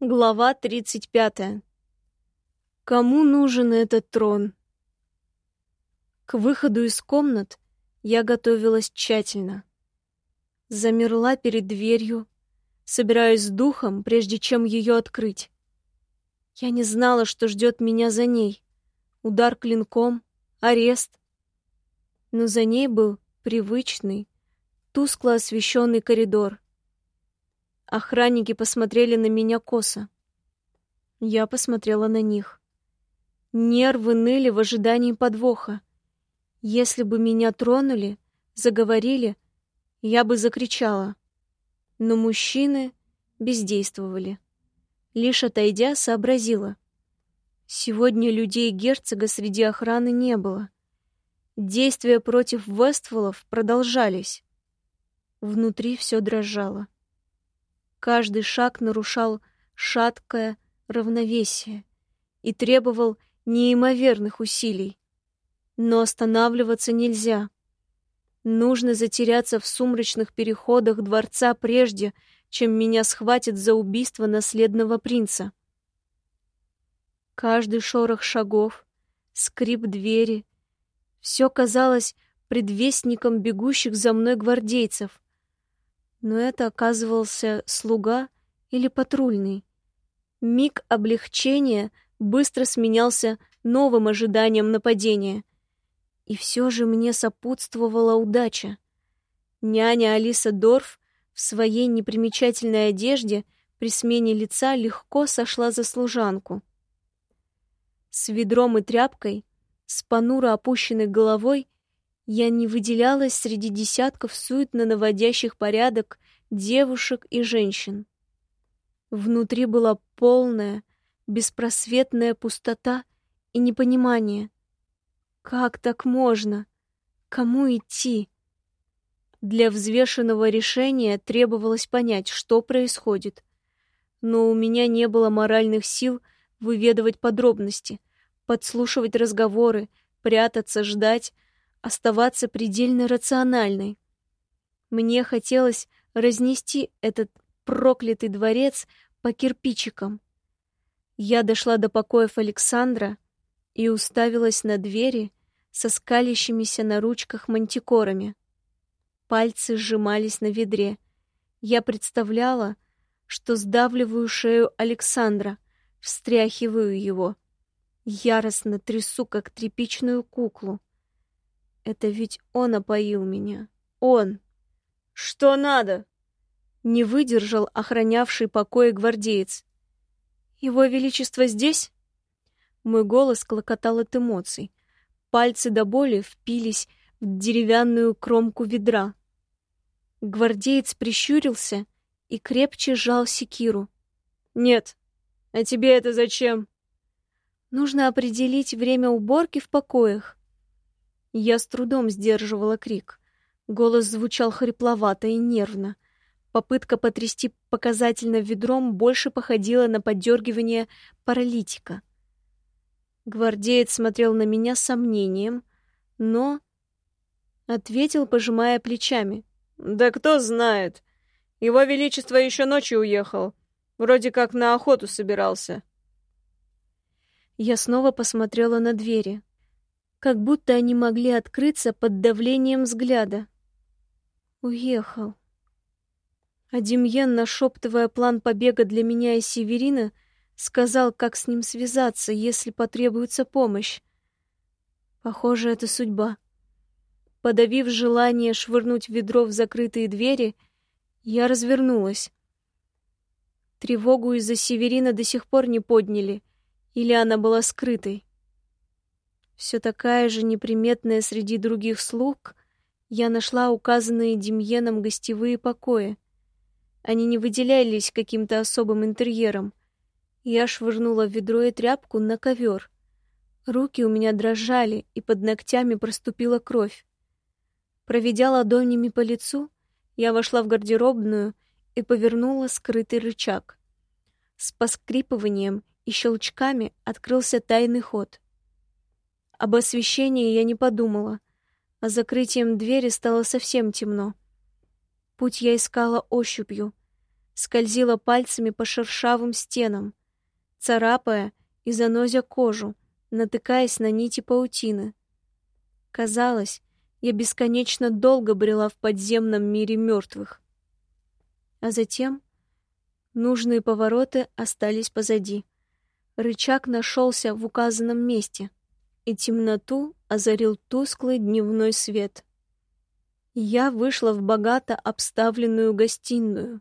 Глава 35. Кому нужен этот трон? К выходу из комнат я готовилась тщательно. Замерла перед дверью, собираясь с духом, прежде чем ее открыть. Я не знала, что ждет меня за ней. Удар клинком, арест. Но за ней был привычный, тускло освещенный коридор — Охранники посмотрели на меня косо. Я посмотрела на них. Нервы ныли в ожидании подвоха. Если бы меня тронули, заговорили, я бы закричала. Но мужчины бездействовали. Лишь отойдя, сообразила. Сегодня людей герцога среди охраны не было. Действия против Вестволов продолжались. Внутри все дрожало. Каждый шаг нарушал шаткое равновесие и требовал неимоверных усилий. Но останавливаться нельзя. Нужно затеряться в сумрачных переходах дворца прежде, чем меня схватят за убийство наследного принца. Каждый шорох шагов, скрип двери — все казалось предвестником бегущих за мной гвардейцев — но это оказывался слуга или патрульный. Миг облегчения быстро сменялся новым ожиданием нападения. И все же мне сопутствовала удача. Няня Алиса Дорф в своей непримечательной одежде при смене лица легко сошла за служанку. С ведром и тряпкой, с понуро опущенной головой я не выделялась среди десятков суетно наводящих порядок девушек и женщин. Внутри была полная, беспросветная пустота и непонимание. Как так можно? Кому идти? Для взвешенного решения требовалось понять, что происходит. Но у меня не было моральных сил выведывать подробности, подслушивать разговоры, прятаться, ждать, оставаться предельно рациональной. Мне хотелось разнести этот проклятый дворец по кирпичикам. Я дошла до покоев Александра и уставилась на двери со скалящимися на ручках мантикорами. Пальцы сжимались на ведре. Я представляла, что сдавливаю шею Александра, встряхиваю его. Яростно трясу, как тряпичную куклу. Это ведь он опоил меня. Он. Что надо? Не выдержал охранявший покои гвардеец. Его величество здесь? Мой голос клокотал от эмоций. Пальцы до боли впились в деревянную кромку ведра. Гвардеец прищурился и крепче сжал секиру. «Нет. А тебе это зачем?» «Нужно определить время уборки в покоях. Я с трудом сдерживала крик. Голос звучал хрипловато и нервно. Попытка потрясти показательно ведром больше походила на подергивание паралитика. Гвардеец смотрел на меня с сомнением, но ответил, пожимая плечами. «Да кто знает. Его Величество еще ночью уехал. Вроде как на охоту собирался». Я снова посмотрела на двери как будто они могли открыться под давлением взгляда. Уехал. А Демьян, нашептывая план побега для меня и Северина, сказал, как с ним связаться, если потребуется помощь. Похоже, это судьба. Подавив желание швырнуть ведро в закрытые двери, я развернулась. Тревогу из-за Северина до сих пор не подняли, или она была скрытой все такая же неприметная среди других слуг, я нашла указанные Демьеном гостевые покои. Они не выделялись каким-то особым интерьером. Я швырнула ведро и тряпку на ковер. Руки у меня дрожали, и под ногтями проступила кровь. Проведя ладонями по лицу, я вошла в гардеробную и повернула скрытый рычаг. С поскрипыванием и щелчками открылся тайный ход — об освещении я не подумала, а закрытием двери стало совсем темно. Путь я искала ощупью. скользила пальцами по шершавым стенам, царапая и занозя кожу, натыкаясь на нити паутины. Казалось, я бесконечно долго брела в подземном мире мертвых. А затем нужные повороты остались позади. Рычаг нашелся в указанном месте, и темноту озарил тусклый дневной свет. Я вышла в богато обставленную гостиную.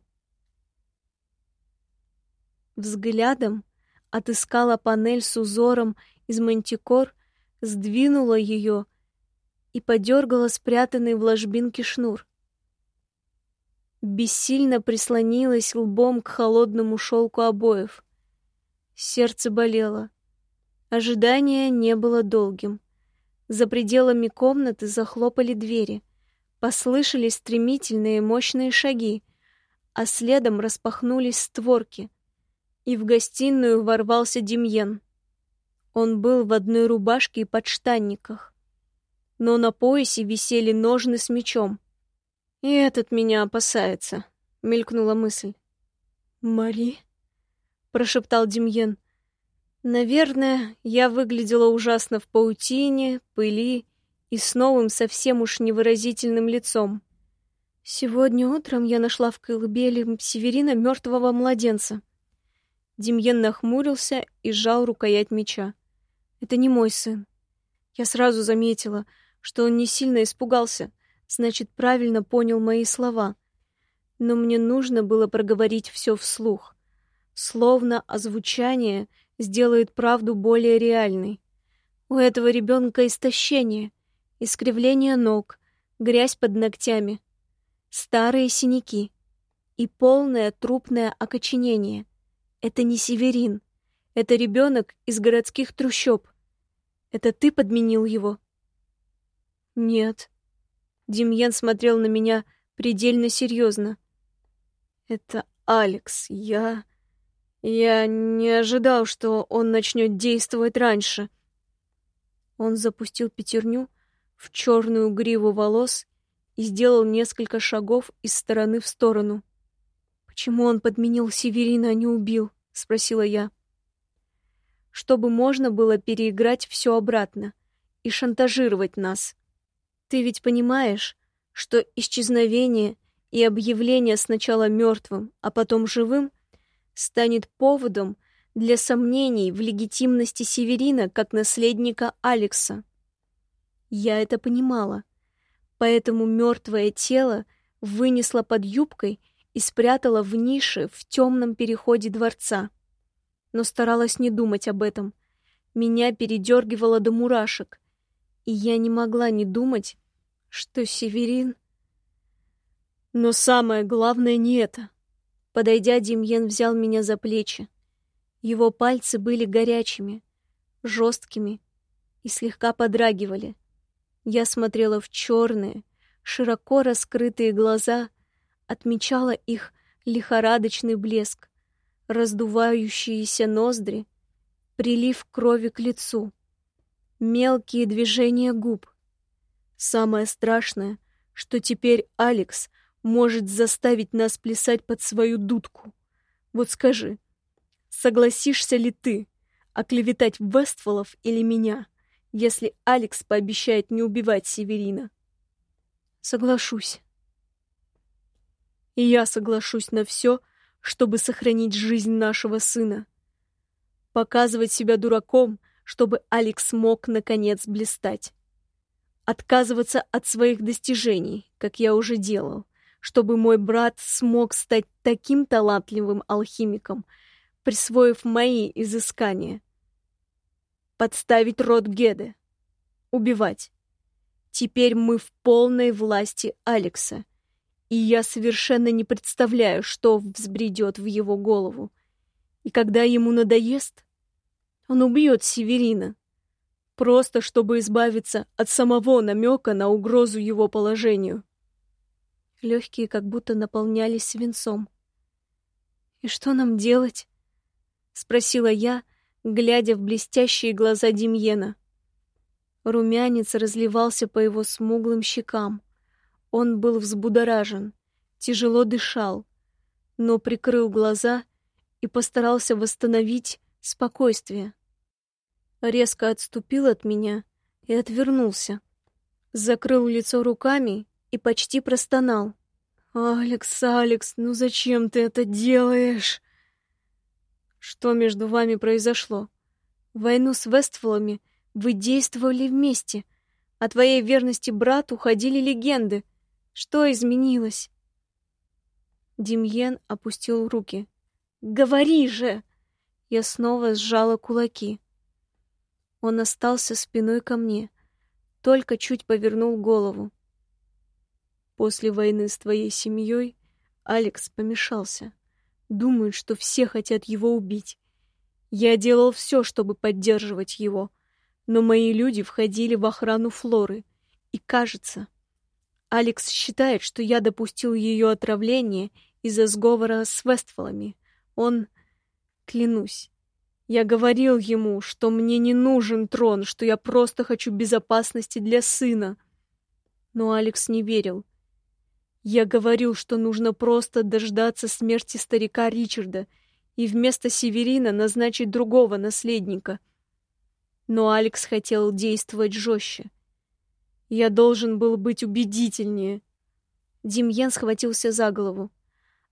Взглядом отыскала панель с узором из мантикор, сдвинула ее и подергала спрятанный в ложбинке шнур. Бессильно прислонилась лбом к холодному шелку обоев. Сердце болело. Ожидание не было долгим. За пределами комнаты захлопали двери. Послышались стремительные мощные шаги, а следом распахнулись створки, и в гостиную ворвался Демьен. Он был в одной рубашке и подштанниках, но на поясе висели ножны с мечом. «И этот меня опасается», — мелькнула мысль. «Мари?» — прошептал Демьен. «Наверное, я выглядела ужасно в паутине, пыли и с новым совсем уж невыразительным лицом. Сегодня утром я нашла в колыбели Северина мертвого младенца. Демьен нахмурился и сжал рукоять меча. Это не мой сын. Я сразу заметила, что он не сильно испугался, значит, правильно понял мои слова. Но мне нужно было проговорить все вслух. Словно озвучание сделает правду более реальной. У этого ребенка истощение, искривление ног, грязь под ногтями, старые синяки и полное трупное окоченение. Это не Северин. Это ребенок из городских трущоб. Это ты подменил его? Нет. Демьян смотрел на меня предельно серьезно. Это Алекс. Я... Я не ожидал, что он начнет действовать раньше. Он запустил пятерню, в черную гриву волос и сделал несколько шагов из стороны в сторону. «Почему он подменил Северина, а не убил?» — спросила я. «Чтобы можно было переиграть все обратно и шантажировать нас. Ты ведь понимаешь, что исчезновение и объявление сначала мертвым, а потом живым станет поводом для сомнений в легитимности Северина как наследника Алекса?» Я это понимала. Поэтому мертвое тело вынесла под юбкой и спрятала в нише в темном переходе дворца. Но старалась не думать об этом. Меня передергивало до мурашек, и я не могла не думать, что Северин... Но самое главное не это. Подойдя, Демьен взял меня за плечи. Его пальцы были горячими, жесткими и слегка подрагивали — я смотрела в черные, широко раскрытые глаза, отмечала их лихорадочный блеск, раздувающиеся ноздри, прилив крови к лицу, мелкие движения губ. Самое страшное, что теперь Алекс может заставить нас плясать под свою дудку. Вот скажи, согласишься ли ты оклеветать Вестфолов или меня? если Алекс пообещает не убивать Северина. Соглашусь. И я соглашусь на все, чтобы сохранить жизнь нашего сына. Показывать себя дураком, чтобы Алекс мог, наконец, блистать. Отказываться от своих достижений, как я уже делал, чтобы мой брат смог стать таким талантливым алхимиком, присвоив мои изыскания, подставить рот Геде, убивать. Теперь мы в полной власти Алекса, и я совершенно не представляю, что взбредет в его голову. И когда ему надоест, он убьет Северина, просто чтобы избавиться от самого намека на угрозу его положению. Легкие как будто наполнялись свинцом. «И что нам делать?» — спросила я, — глядя в блестящие глаза Демьена. Румянец разливался по его смуглым щекам. Он был взбудоражен, тяжело дышал. но прикрыл глаза и постарался восстановить спокойствие. Резко отступил от меня и отвернулся. Закрыл лицо руками и почти простонал. «Алекс, Алекс, ну зачем ты это делаешь?» «Что между вами произошло? Войну с Вестфолами вы действовали вместе. О твоей верности брату ходили легенды. Что изменилось?» Демьен опустил руки. «Говори же!» Я снова сжала кулаки. Он остался спиной ко мне, только чуть повернул голову. После войны с твоей семьей Алекс помешался. Думает, что все хотят его убить. Я делал все, чтобы поддерживать его, но мои люди входили в охрану Флоры, и, кажется, Алекс считает, что я допустил ее отравление из-за сговора с Вестфолами. Он... Клянусь, я говорил ему, что мне не нужен трон, что я просто хочу безопасности для сына. Но Алекс не верил. Я говорил, что нужно просто дождаться смерти старика Ричарда и вместо Северина назначить другого наследника. Но Алекс хотел действовать жестче. Я должен был быть убедительнее. Демьян схватился за голову,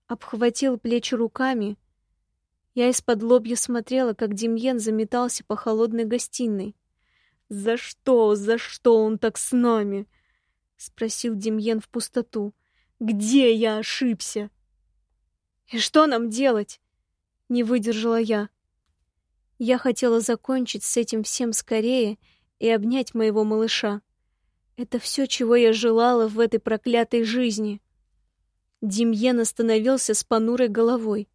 обхватил плечи руками — я из-под лобья смотрела, как Демьен заметался по холодной гостиной. «За что? За что он так с нами?» — спросил Демьен в пустоту. «Где я ошибся?» «И что нам делать?» — не выдержала я. Я хотела закончить с этим всем скорее и обнять моего малыша. Это все, чего я желала в этой проклятой жизни. Демьен остановился с понурой головой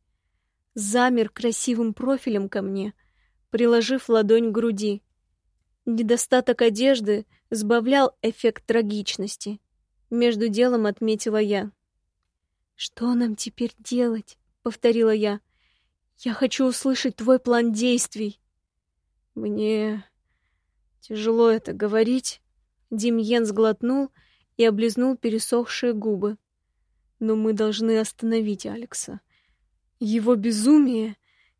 замер красивым профилем ко мне, приложив ладонь к груди. Недостаток одежды сбавлял эффект трагичности. Между делом отметила я. «Что нам теперь делать?» — повторила я. «Я хочу услышать твой план действий». «Мне тяжело это говорить». Демьен сглотнул и облизнул пересохшие губы. «Но мы должны остановить Алекса. Его безумие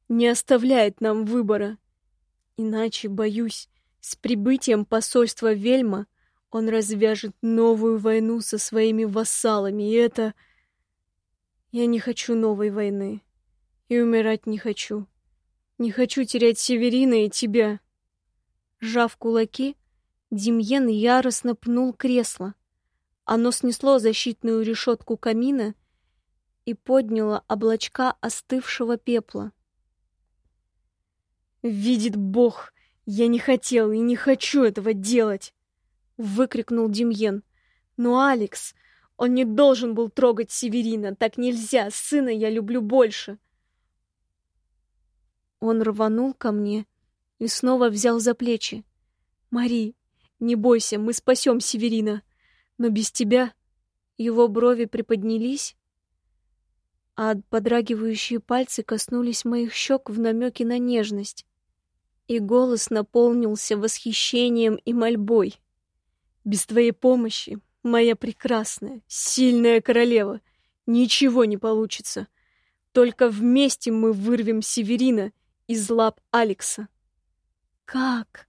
не оставляет нам выбора. Иначе, боюсь, с прибытием посольства Вельма он развяжет новую войну со своими вассалами, и это... Я не хочу новой войны. И умирать не хочу. Не хочу терять Северина и тебя. Сжав кулаки, Демьен яростно пнул кресло. Оно снесло защитную решетку камина и подняла облачка остывшего пепла. «Видит Бог! Я не хотел и не хочу этого делать!» — выкрикнул Демьен. «Но Алекс, он не должен был трогать Северина, так нельзя, сына я люблю больше!» Он рванул ко мне и снова взял за плечи. «Мари, не бойся, мы спасем Северина, но без тебя...» Его брови приподнялись, а подрагивающие пальцы коснулись моих щек в намеке на нежность. И голос наполнился восхищением и мольбой. «Без твоей помощи, моя прекрасная, сильная королева, ничего не получится. Только вместе мы вырвем Северина из лап Алекса». «Как?»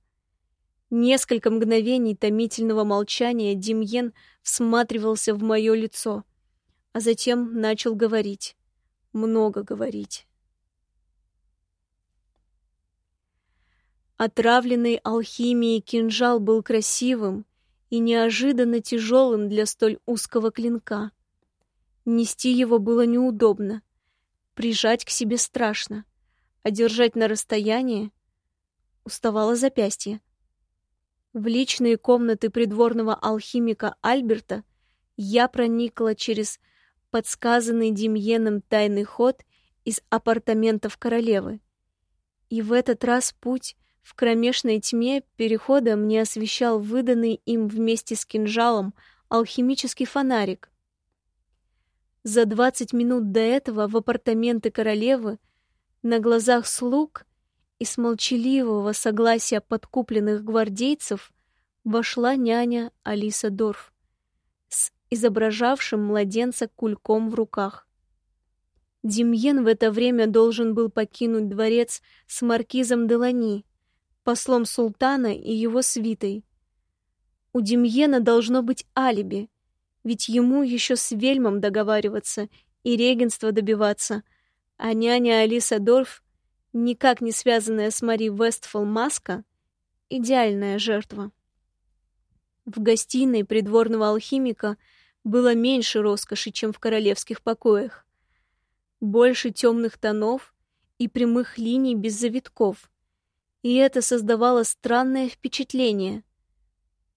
Несколько мгновений томительного молчания Демьен всматривался в мое лицо, а затем начал говорить много говорить. Отравленный алхимией кинжал был красивым и неожиданно тяжелым для столь узкого клинка. Нести его было неудобно, прижать к себе страшно, а держать на расстоянии уставало запястье. В личные комнаты придворного алхимика Альберта я проникла через подсказанный Демьеном тайный ход из апартаментов королевы. И в этот раз путь в кромешной тьме перехода мне освещал выданный им вместе с кинжалом алхимический фонарик. За двадцать минут до этого в апартаменты королевы на глазах слуг и с молчаливого согласия подкупленных гвардейцев вошла няня Алиса Дорф с изображавшим младенца кульком в руках. Демьен в это время должен был покинуть дворец с маркизом Делани, послом султана и его свитой. У Демьена должно быть алиби, ведь ему еще с Вельмом договариваться и регенства добиваться, а няня Алиса Дорф, никак не связанная с Мари Вестфол Маска, идеальная жертва. В гостиной придворного алхимика было меньше роскоши, чем в королевских покоях. Больше темных тонов и прямых линий без завитков. И это создавало странное впечатление,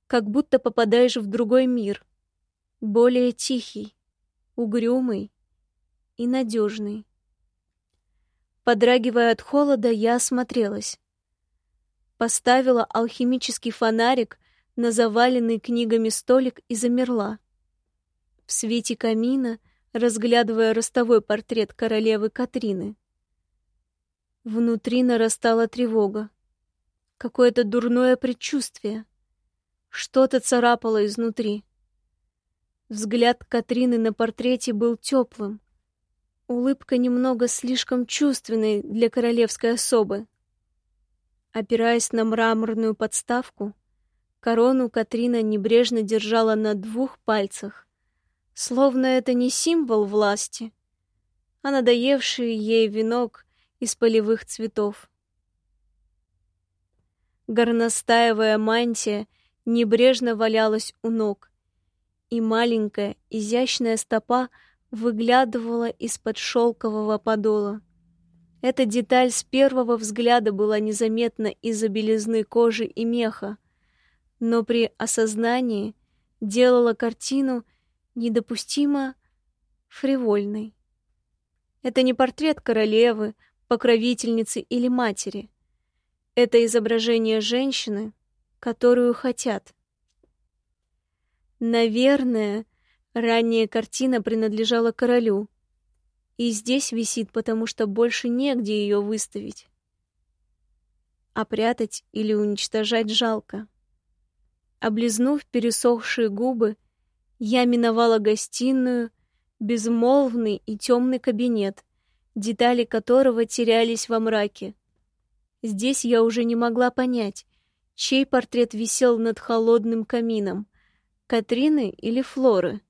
как будто попадаешь в другой мир, более тихий, угрюмый и надежный. Подрагивая от холода, я осмотрелась. Поставила алхимический фонарик на заваленный книгами столик и замерла. В свете камина, разглядывая ростовой портрет королевы Катрины. Внутри нарастала тревога. Какое-то дурное предчувствие. Что-то царапало изнутри. Взгляд Катрины на портрете был теплым. Улыбка немного слишком чувственной для королевской особы. Опираясь на мраморную подставку, корону Катрина небрежно держала на двух пальцах, словно это не символ власти, а надоевший ей венок из полевых цветов. Горностаевая мантия небрежно валялась у ног, и маленькая, изящная стопа выглядывала из-под шелкового подола. Эта деталь с первого взгляда была незаметна из-за белизны кожи и меха, но при осознании делала картину недопустимо фривольной. Это не портрет королевы, покровительницы или матери. Это изображение женщины, которую хотят. Наверное, ранняя картина принадлежала королю, и здесь висит, потому что больше негде ее выставить. А прятать или уничтожать жалко. Облизнув пересохшие губы, я миновала гостиную, безмолвный и темный кабинет, детали которого терялись во мраке. Здесь я уже не могла понять, чей портрет висел над холодным камином, Катрины или Флоры,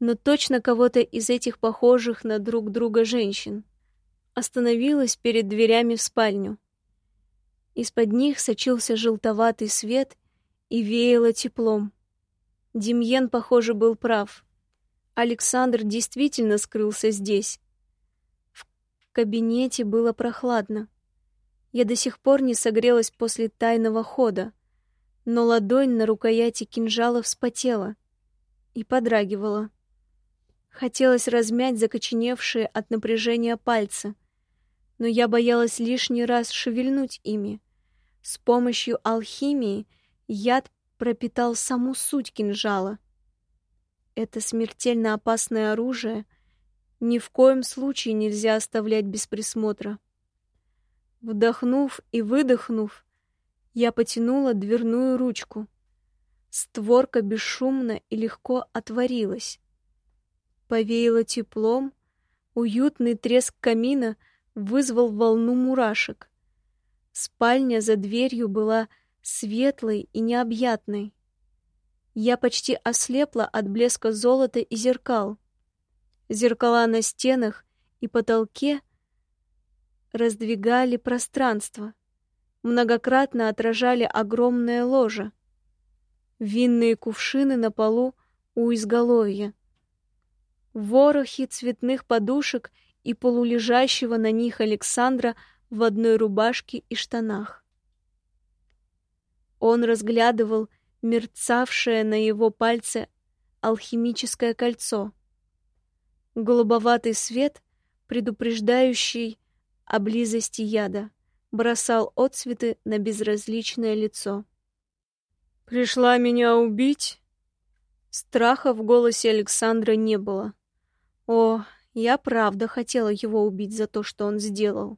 но точно кого-то из этих похожих на друг друга женщин. Остановилась перед дверями в спальню. Из-под них сочился желтоватый свет и веяло теплом. Демьен, похоже, был прав. Александр действительно скрылся здесь. В кабинете было прохладно. Я до сих пор не согрелась после тайного хода, но ладонь на рукояти кинжала вспотела и подрагивала. Хотелось размять закоченевшие от напряжения пальцы, но я боялась лишний раз шевельнуть ими. С помощью алхимии яд пропитал саму суть кинжала. Это смертельно опасное оружие ни в коем случае нельзя оставлять без присмотра. Вдохнув и выдохнув, я потянула дверную ручку. Створка бесшумно и легко отворилась. Повеяло теплом, уютный треск камина вызвал волну мурашек. Спальня за дверью была светлой и необъятной. Я почти ослепла от блеска золота и зеркал. Зеркала на стенах и потолке раздвигали пространство, многократно отражали огромное ложе, винные кувшины на полу у изголовья, ворохи цветных подушек и полулежащего на них Александра в одной рубашке и штанах. Он разглядывал мерцавшее на его пальце алхимическое кольцо. Голубоватый свет, предупреждающий о близости яда, бросал отцветы на безразличное лицо. «Пришла меня убить?» Страха в голосе Александра не было. О, я правда хотела его убить за то, что он сделал.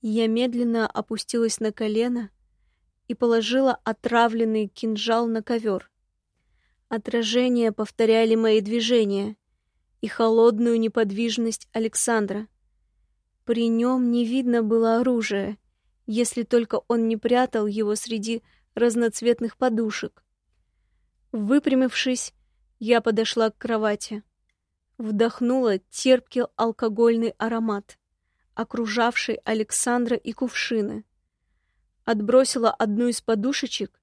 Я медленно опустилась на колено и положила отравленный кинжал на ковер. Отражения повторяли мои движения, и холодную неподвижность Александра. При нем не видно было оружия, если только он не прятал его среди разноцветных подушек. Выпрямившись, я подошла к кровати. Вдохнула терпкий алкогольный аромат, окружавший Александра и кувшины. Отбросила одну из подушечек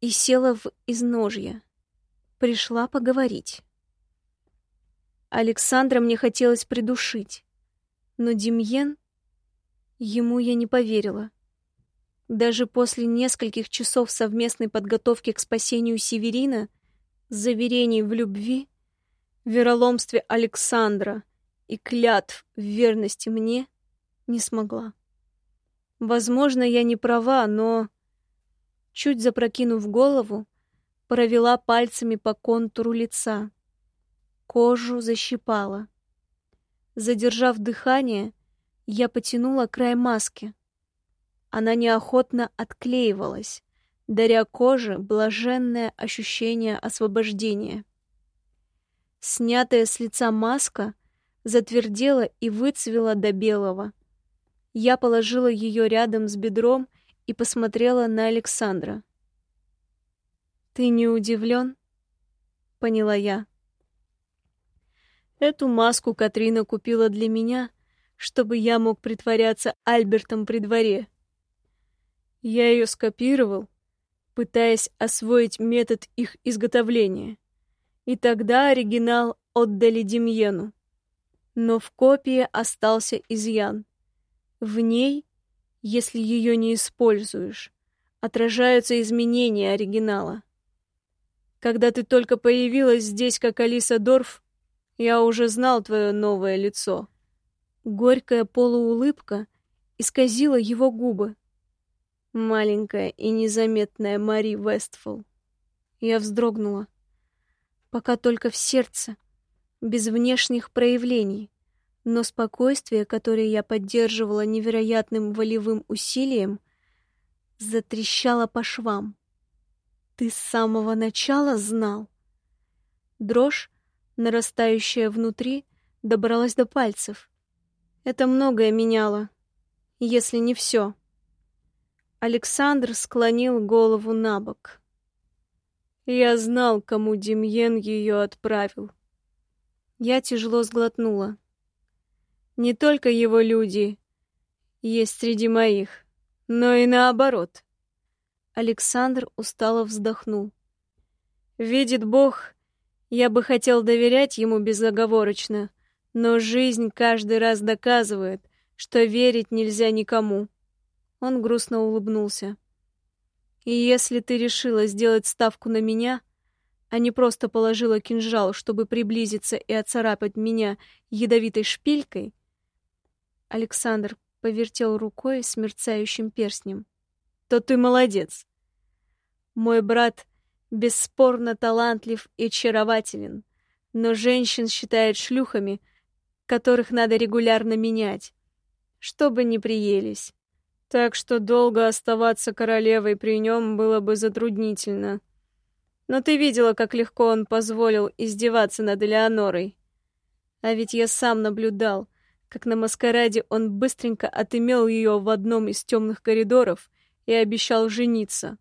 и села в изножье. Пришла поговорить. Александра мне хотелось придушить, но Демьен... Ему я не поверила. Даже после нескольких часов совместной подготовки к спасению Северина, заверений в любви, вероломстве Александра и клятв в верности мне, не смогла. Возможно, я не права, но, чуть запрокинув голову, провела пальцами по контуру лица. Кожу защипала. Задержав дыхание, я потянула край маски. Она неохотно отклеивалась, даря коже блаженное ощущение освобождения. Снятая с лица маска затвердела и выцвела до белого. Я положила ее рядом с бедром и посмотрела на Александра. «Ты не удивлен?» — поняла я. Эту маску Катрина купила для меня, чтобы я мог притворяться Альбертом при дворе. Я ее скопировал, пытаясь освоить метод их изготовления. И тогда оригинал отдали Демьену. Но в копии остался изъян. В ней, если ее не используешь, отражаются изменения оригинала. Когда ты только появилась здесь, как Алиса Дорф, я уже знал твое новое лицо. Горькая полуулыбка исказила его губы. Маленькая и незаметная Мари Вестфол. Я вздрогнула пока только в сердце, без внешних проявлений, но спокойствие, которое я поддерживала невероятным волевым усилием, затрещало по швам. Ты с самого начала знал. Дрожь, нарастающая внутри, добралась до пальцев. Это многое меняло, если не все. Александр склонил голову на бок. Я знал, кому Демьен ее отправил. Я тяжело сглотнула. Не только его люди есть среди моих, но и наоборот. Александр устало вздохнул. Видит Бог, я бы хотел доверять ему безоговорочно, но жизнь каждый раз доказывает, что верить нельзя никому. Он грустно улыбнулся. И если ты решила сделать ставку на меня, а не просто положила кинжал, чтобы приблизиться и оцарапать меня ядовитой шпилькой, Александр повертел рукой с мерцающим перстнем, то ты молодец. Мой брат бесспорно талантлив и очарователен, но женщин считает шлюхами, которых надо регулярно менять, чтобы не приелись так что долго оставаться королевой при нем было бы затруднительно. Но ты видела, как легко он позволил издеваться над Элеонорой. А ведь я сам наблюдал, как на маскараде он быстренько отымел ее в одном из темных коридоров и обещал жениться.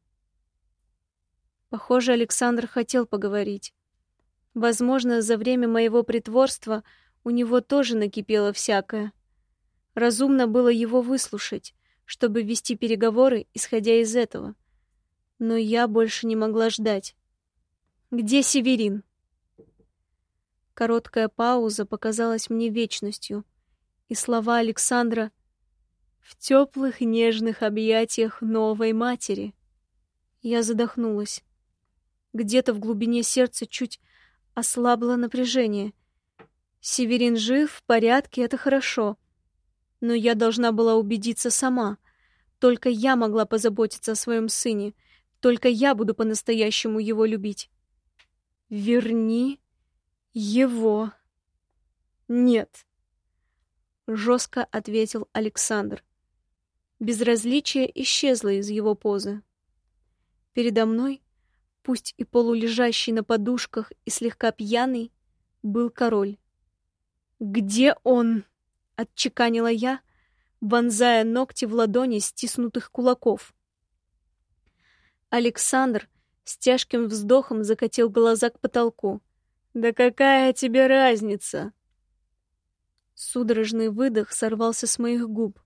Похоже, Александр хотел поговорить. Возможно, за время моего притворства у него тоже накипело всякое. Разумно было его выслушать, чтобы вести переговоры, исходя из этого. Но я больше не могла ждать. Где Северин? Короткая пауза показалась мне вечностью, и слова Александра в теплых нежных объятиях новой матери. Я задохнулась. Где-то в глубине сердца чуть ослабло напряжение. Северин жив, в порядке, это хорошо но я должна была убедиться сама. Только я могла позаботиться о своем сыне. Только я буду по-настоящему его любить. Верни его. Нет. Жестко ответил Александр. Безразличие исчезло из его позы. Передо мной, пусть и полулежащий на подушках и слегка пьяный, был король. Где он? Отчеканила я, вонзая ногти в ладони стиснутых кулаков. Александр с тяжким вздохом закатил глаза к потолку. «Да какая тебе разница?» Судорожный выдох сорвался с моих губ,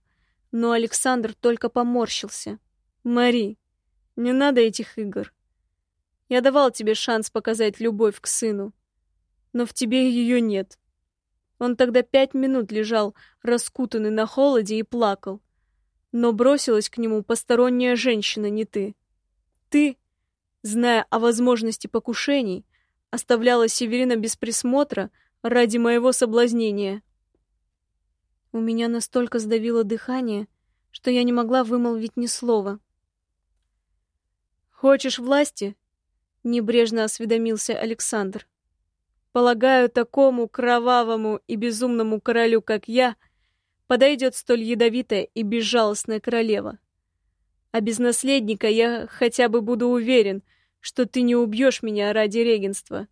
но Александр только поморщился. «Мари, не надо этих игр. Я давал тебе шанс показать любовь к сыну, но в тебе ее нет. Он тогда пять минут лежал, раскутанный на холоде, и плакал. Но бросилась к нему посторонняя женщина, не ты. Ты, зная о возможности покушений, оставляла Северина без присмотра ради моего соблазнения. У меня настолько сдавило дыхание, что я не могла вымолвить ни слова. «Хочешь власти?» — небрежно осведомился Александр. Полагаю, такому кровавому и безумному королю, как я, подойдет столь ядовитая и безжалостная королева. А без наследника я хотя бы буду уверен, что ты не убьешь меня ради регенства.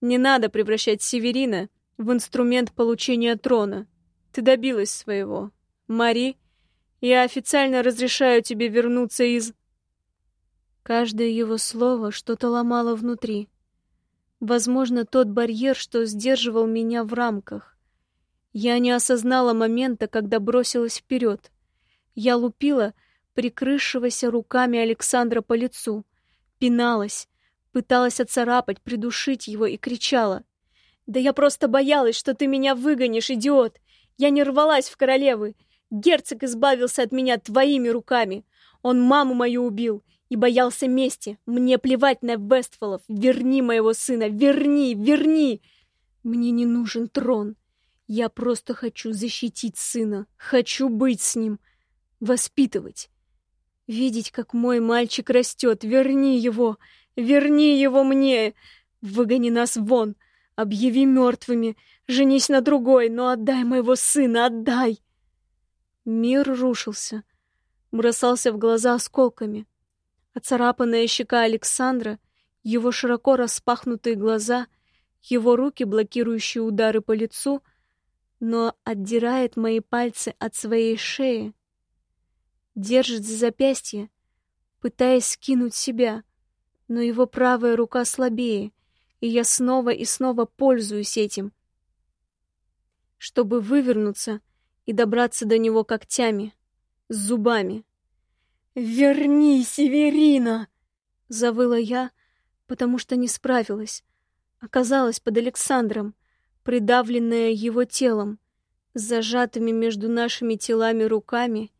Не надо превращать Северина в инструмент получения трона. Ты добилась своего. Мари, я официально разрешаю тебе вернуться из... Каждое его слово что-то ломало внутри. Возможно, тот барьер, что сдерживал меня в рамках. Я не осознала момента, когда бросилась вперед. Я лупила прикрывшегося руками Александра по лицу, пиналась, пыталась отцарапать, придушить его и кричала. «Да я просто боялась, что ты меня выгонишь, идиот! Я не рвалась в королевы! Герцог избавился от меня твоими руками! Он маму мою убил, и боялся мести. Мне плевать на Вестфолов. Верни моего сына, верни, верни! Мне не нужен трон. Я просто хочу защитить сына. Хочу быть с ним. Воспитывать. Видеть, как мой мальчик растет. Верни его. Верни его мне. Выгони нас вон. Объяви мертвыми. Женись на другой, но отдай моего сына, отдай. Мир рушился. Бросался в глаза осколками. Оцарапанная щека Александра, его широко распахнутые глаза, его руки, блокирующие удары по лицу, но отдирает мои пальцы от своей шеи, держит за запястье, пытаясь скинуть себя, но его правая рука слабее, и я снова и снова пользуюсь этим, чтобы вывернуться и добраться до него когтями, с зубами. «Верни, Северина!» — завыла я, потому что не справилась. Оказалась под Александром, придавленная его телом, с зажатыми между нашими телами руками,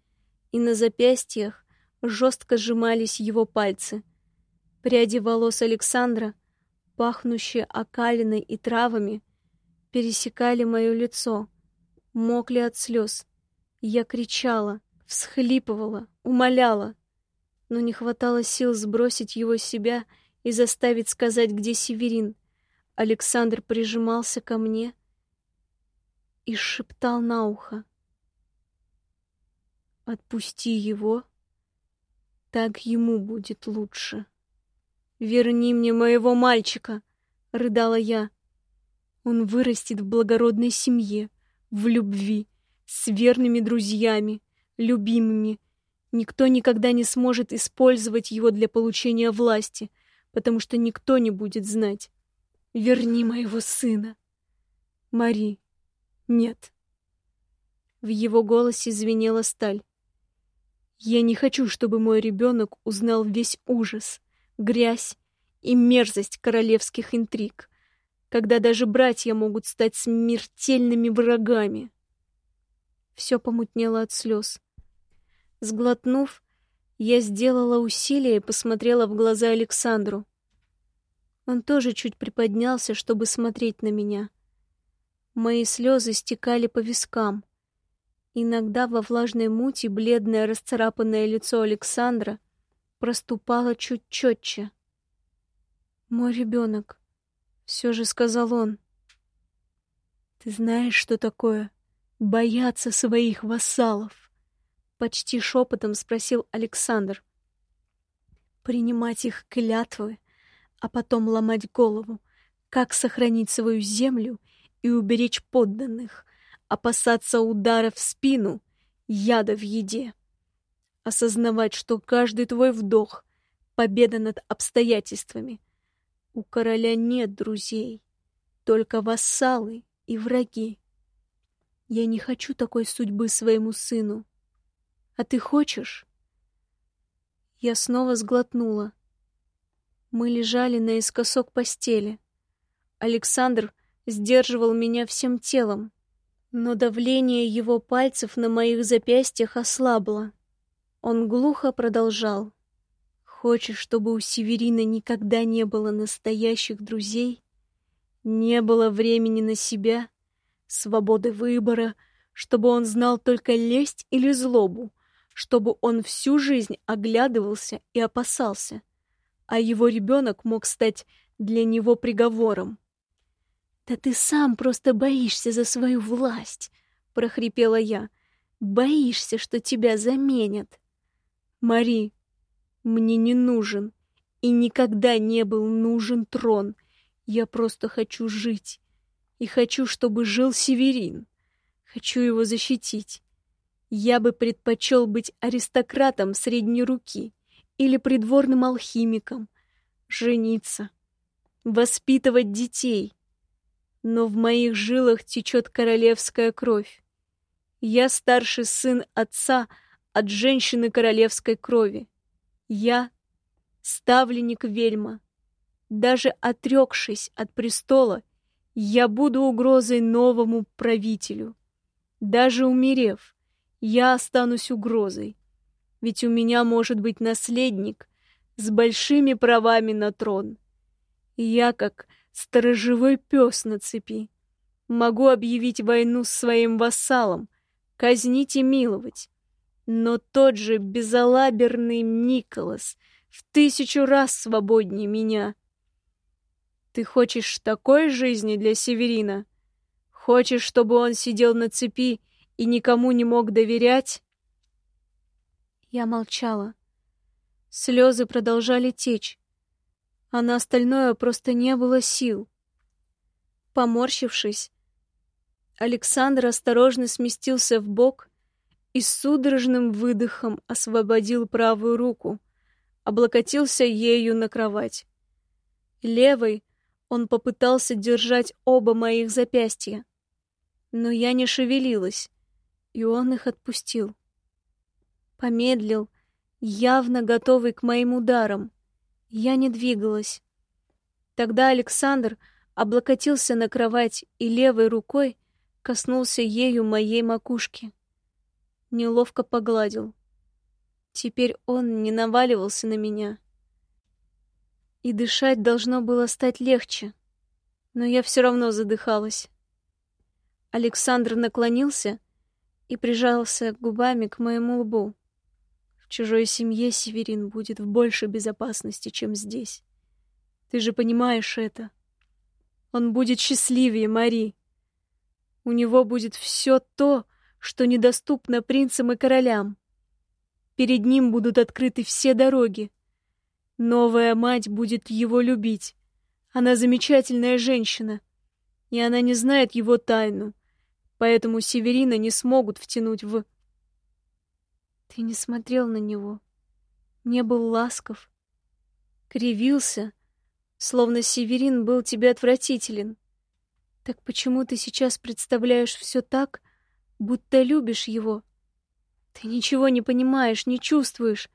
и на запястьях жестко сжимались его пальцы. Пряди волос Александра, пахнущие окалиной и травами, пересекали мое лицо, мокли от слез. Я кричала, всхлипывала, умоляла, но не хватало сил сбросить его с себя и заставить сказать, где Северин. Александр прижимался ко мне и шептал на ухо. «Отпусти его, так ему будет лучше. Верни мне моего мальчика!» — рыдала я. «Он вырастет в благородной семье, в любви, с верными друзьями, любимыми. Никто никогда не сможет использовать его для получения власти, потому что никто не будет знать. Верни моего сына. Мари. Нет. В его голосе звенела сталь. Я не хочу, чтобы мой ребенок узнал весь ужас, грязь и мерзость королевских интриг, когда даже братья могут стать смертельными врагами. Все помутнело от слез. Сглотнув, я сделала усилие и посмотрела в глаза Александру. Он тоже чуть приподнялся, чтобы смотреть на меня. Мои слезы стекали по вискам. Иногда во влажной мути бледное расцарапанное лицо Александра проступало чуть четче. «Мой ребенок», — все же сказал он. «Ты знаешь, что такое бояться своих вассалов?» Почти шепотом спросил Александр. Принимать их клятвы, а потом ломать голову, как сохранить свою землю и уберечь подданных, опасаться удара в спину, яда в еде. Осознавать, что каждый твой вдох — победа над обстоятельствами. У короля нет друзей, только вассалы и враги. Я не хочу такой судьбы своему сыну. А ты хочешь? Я снова сглотнула. Мы лежали наискосок постели. Александр сдерживал меня всем телом, но давление его пальцев на моих запястьях ослабло. Он глухо продолжал. «Хочешь, чтобы у Северина никогда не было настоящих друзей? Не было времени на себя, свободы выбора, чтобы он знал только лесть или злобу, чтобы он всю жизнь оглядывался и опасался, а его ребенок мог стать для него приговором. «Да ты сам просто боишься за свою власть!» — прохрипела я. «Боишься, что тебя заменят!» «Мари, мне не нужен и никогда не был нужен трон. Я просто хочу жить. И хочу, чтобы жил Северин. Хочу его защитить. Я бы предпочел быть аристократом средней руки или придворным алхимиком, жениться, воспитывать детей. Но в моих жилах течет королевская кровь. Я старший сын отца от женщины королевской крови. Я ставленник вельма. Даже отрекшись от престола, я буду угрозой новому правителю. Даже умерев, я останусь угрозой, ведь у меня может быть наследник с большими правами на трон. И я, как сторожевой пес на цепи, могу объявить войну своим вассалом, казнить и миловать. Но тот же безалаберный Николас в тысячу раз свободнее меня. Ты хочешь такой жизни для Северина? Хочешь, чтобы он сидел на цепи и никому не мог доверять? Я молчала. Слезы продолжали течь, а на остальное просто не было сил. Поморщившись, Александр осторожно сместился в бок и с судорожным выдохом освободил правую руку, облокотился ею на кровать. Левой он попытался держать оба моих запястья, но я не шевелилась, и он их отпустил. Помедлил, явно готовый к моим ударам. Я не двигалась. Тогда Александр облокотился на кровать и левой рукой коснулся ею моей макушки. Неловко погладил. Теперь он не наваливался на меня. И дышать должно было стать легче, но я все равно задыхалась. Александр наклонился и прижался губами к моему лбу. В чужой семье Северин будет в большей безопасности, чем здесь. Ты же понимаешь это. Он будет счастливее Мари. У него будет все то, что недоступно принцам и королям. Перед ним будут открыты все дороги. Новая мать будет его любить. Она замечательная женщина, и она не знает его тайну поэтому Северина не смогут втянуть в... Ты не смотрел на него, не был ласков, кривился, словно Северин был тебе отвратителен. Так почему ты сейчас представляешь все так, будто любишь его? Ты ничего не понимаешь, не чувствуешь.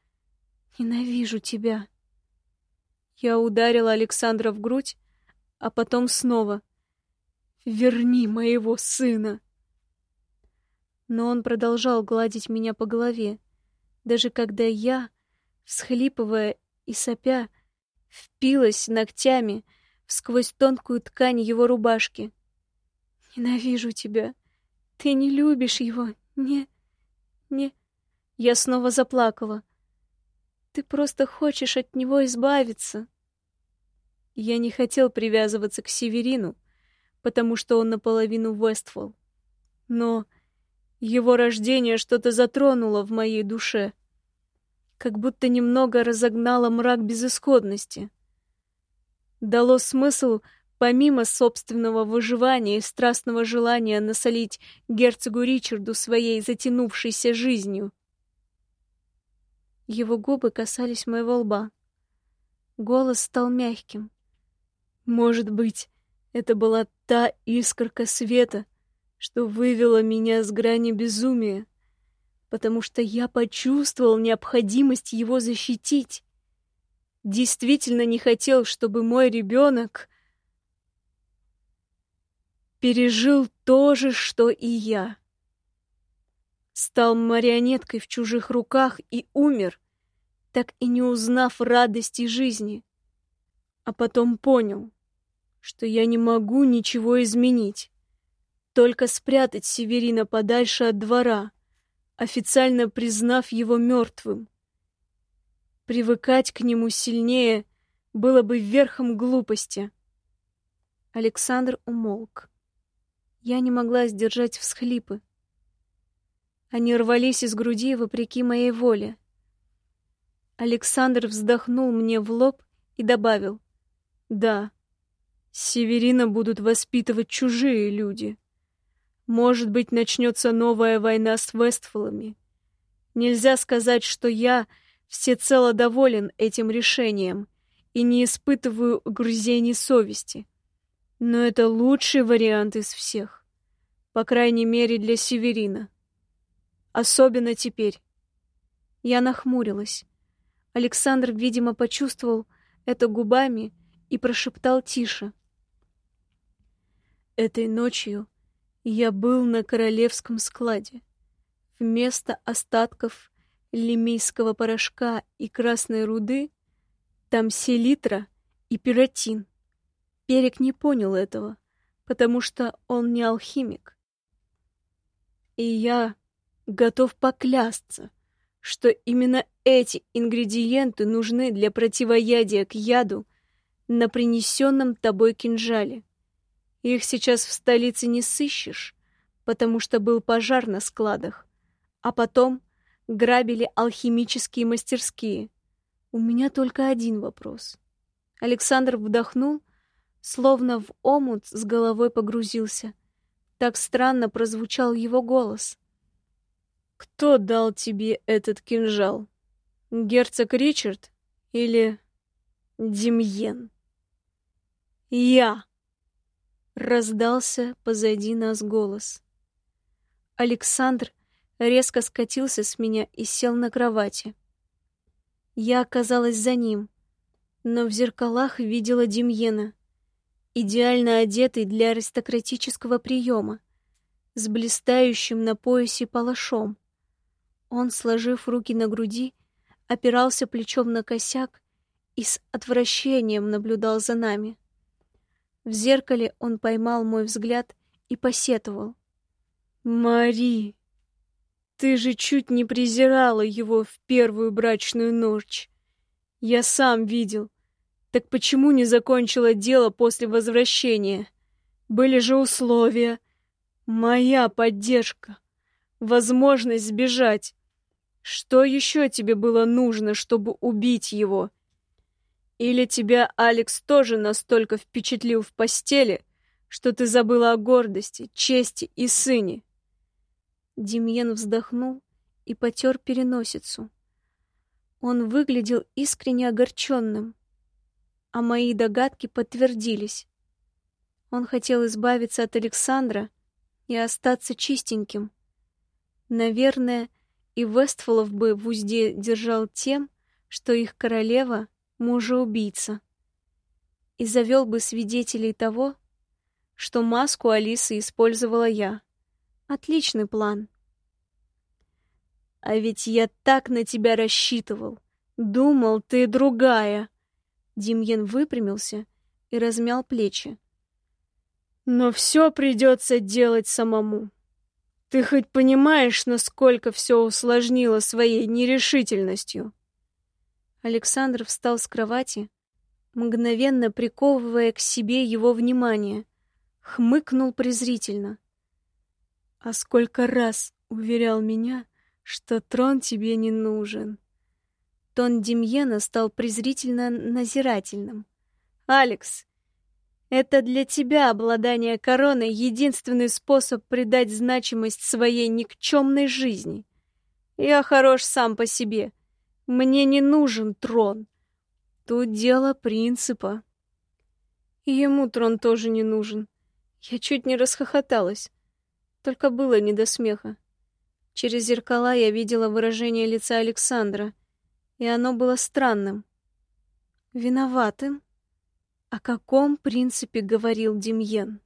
Ненавижу тебя. Я ударила Александра в грудь, а потом снова. Верни моего сына но он продолжал гладить меня по голове, даже когда я, всхлипывая и сопя, впилась ногтями сквозь тонкую ткань его рубашки. «Ненавижу тебя. Ты не любишь его. Не... не...» Я снова заплакала. «Ты просто хочешь от него избавиться». Я не хотел привязываться к Северину, потому что он наполовину Вестфол. Но его рождение что-то затронуло в моей душе, как будто немного разогнало мрак безысходности. Дало смысл Помимо собственного выживания и страстного желания насолить герцогу Ричарду своей затянувшейся жизнью. Его губы касались моего лба. Голос стал мягким. Может быть, это была та искорка света, что вывела меня с грани безумия, потому что я почувствовал необходимость его защитить. Действительно не хотел, чтобы мой ребенок пережил то же, что и я. Стал марионеткой в чужих руках и умер, так и не узнав радости жизни. А потом понял, что я не могу ничего изменить. Только спрятать Северина подальше от двора, официально признав его мертвым. Привыкать к нему сильнее было бы верхом глупости. Александр умолк. Я не могла сдержать всхлипы. Они рвались из груди вопреки моей воле. Александр вздохнул мне в лоб и добавил. «Да, Северина будут воспитывать чужие люди. Может быть, начнется новая война с Вестфолами. Нельзя сказать, что я всецело доволен этим решением и не испытываю угрызений совести. Но это лучший вариант из всех. По крайней мере, для Северина. Особенно теперь. Я нахмурилась. Александр, видимо, почувствовал это губами и прошептал тише. Этой ночью я был на королевском складе. Вместо остатков лемейского порошка и красной руды там селитра и пиротин. Перек не понял этого, потому что он не алхимик. И я готов поклясться, что именно эти ингредиенты нужны для противоядия к яду на принесенном тобой кинжале. Их сейчас в столице не сыщешь, потому что был пожар на складах. А потом грабили алхимические мастерские. У меня только один вопрос. Александр вдохнул, словно в омут с головой погрузился. Так странно прозвучал его голос. «Кто дал тебе этот кинжал? Герцог Ричард или Демьен?» «Я!» Раздался позади нас голос. Александр резко скатился с меня и сел на кровати. Я оказалась за ним, но в зеркалах видела Демьена, идеально одетый для аристократического приема, с блистающим на поясе палашом. Он, сложив руки на груди, опирался плечом на косяк и с отвращением наблюдал за нами. В зеркале он поймал мой взгляд и посетовал. «Мари, ты же чуть не презирала его в первую брачную ночь. Я сам видел. Так почему не закончила дело после возвращения? Были же условия. Моя поддержка. Возможность сбежать. Что еще тебе было нужно, чтобы убить его?» Или тебя Алекс тоже настолько впечатлил в постели, что ты забыла о гордости, чести и сыне?» Демьен вздохнул и потер переносицу. Он выглядел искренне огорченным, а мои догадки подтвердились. Он хотел избавиться от Александра и остаться чистеньким. Наверное, и Вестфолов бы в узде держал тем, что их королева мужа-убийца. И завел бы свидетелей того, что маску Алисы использовала я. Отличный план. А ведь я так на тебя рассчитывал. Думал, ты другая. Демьен выпрямился и размял плечи. Но все придется делать самому. Ты хоть понимаешь, насколько все усложнило своей нерешительностью? Александр встал с кровати, мгновенно приковывая к себе его внимание, хмыкнул презрительно. «А сколько раз уверял меня, что трон тебе не нужен!» Тон Демьена стал презрительно назирательным. «Алекс, Это для тебя обладание короной — единственный способ придать значимость своей никчемной жизни. Я хорош сам по себе. Мне не нужен трон. Тут дело принципа. Ему трон тоже не нужен. Я чуть не расхохоталась. Только было не до смеха. Через зеркала я видела выражение лица Александра, и оно было странным. Виноватым? О каком принципе говорил Демьен?